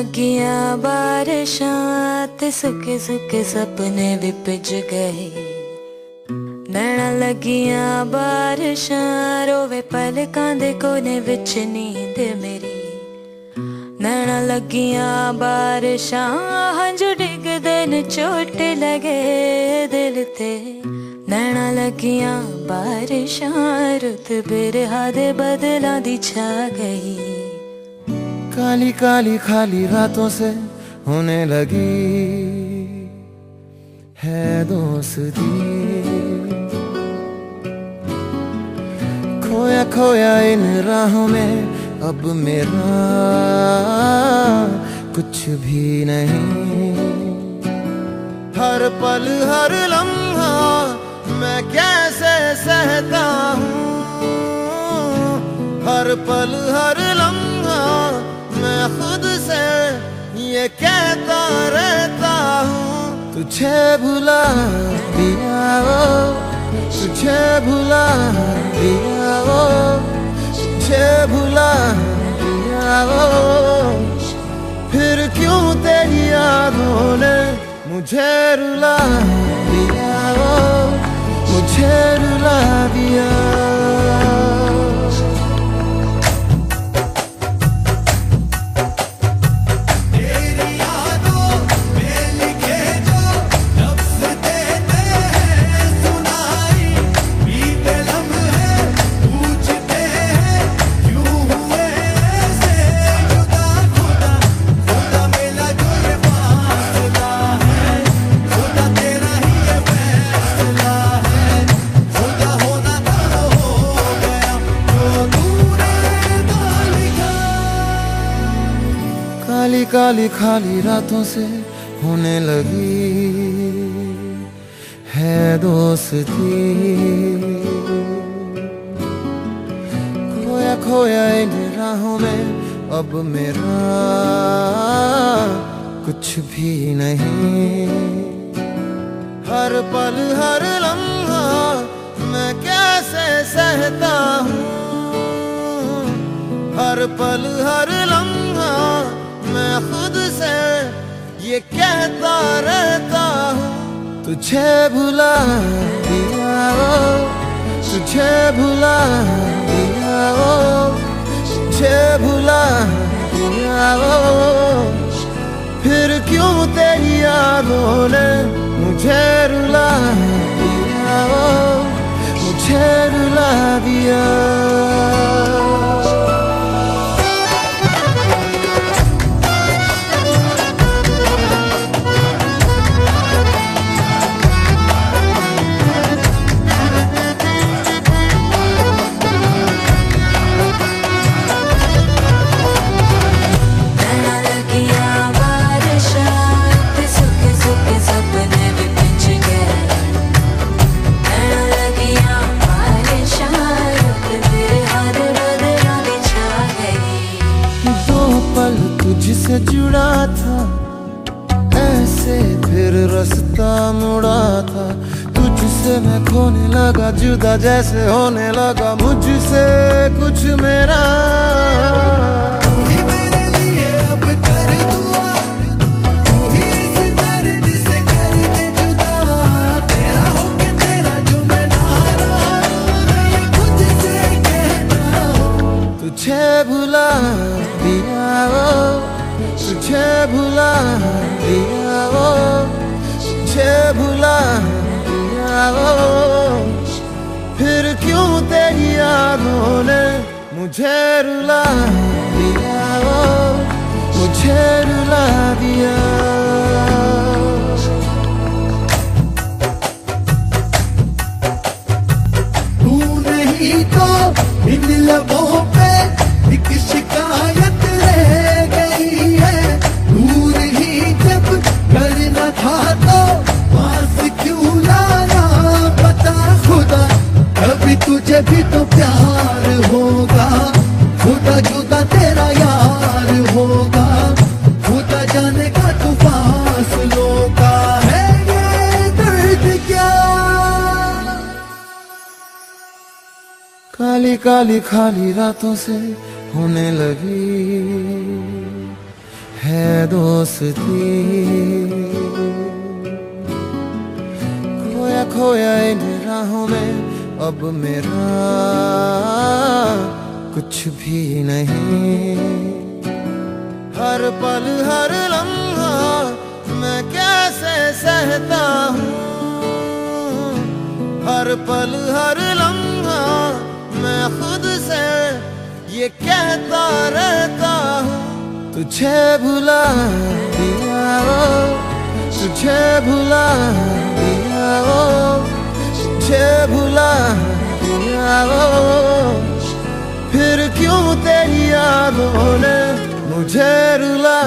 लगिया बारिशां ते सुखे सुके सपने भी गए। नैना लगिया बारिशां, रोवे पलकां दे कोने विच नींद मेरी। नैना लगिया बारिशां, हंज डिगदे न चोट लगे दिल ते। नैना लगिया बारिशां, रुत बिरहा दे बदलां दी छा गई। काली काली खाली रातों से होने लगी है दोस्ती। खोया खोया इन राहों में अब मेरा कुछ भी नहीं। हर पल, हर लम्हा मैं कैसे सहता हूँ? हर पल, हर लम्हा से ये कहता रहता हूँ, तुझे भुला दिया वो, तुझे भुला दिया वो, तुझे भुला दिया वो। फिर क्यों तेरी यादों ने मुझे रुला दिया वो, मुझे रुला दिया काली खाली रातों से होने लगी है दोस्ती। खोया खोया इन राहों में अब मेरा कुछ भी नहीं। हर पल, हर लम्हा मैं कैसे सहता हूँ? हर पल, हर लम्हा मैं खुद से ये कहता रहता हूँ, तुझे भुला दिया वो तुझे भुला दिया वो तुझे भुला दिया वो फिर क्यों तेरी यादों ने मुझे रुला दिया वो मुझे रुला दिया तुझसे जुड़ा था, ऐसे फिर रास्ता मुड़ा था। तुझसे मैं खोने लगा, जुदा जैसे होने लगा। मुझसे कुछ मेरा मुझे रुला दिया, मुझे रुला दिया। तू नहीं तो इन लबों पे एक शिकायत रह गई है। दूर ही जब करना था तो पास क्यों लाया? पता खुदा, कभी तुझे भी तो काली काली खाली रातों से होने लगी। है दोस्ती। खोया खोया इन राहों में अब मेरा कुछ भी नहीं। हर पल, हर लम्हा मैं कैसे सहता हूँ? हर पल, हर लम्हा ये कहता रहता तुझे भुला दिया ओ, तुझे भुला दिया ओ, तुझे भुला दिया ओ। फिर क्यों तेरी यादों ने मुझे रुला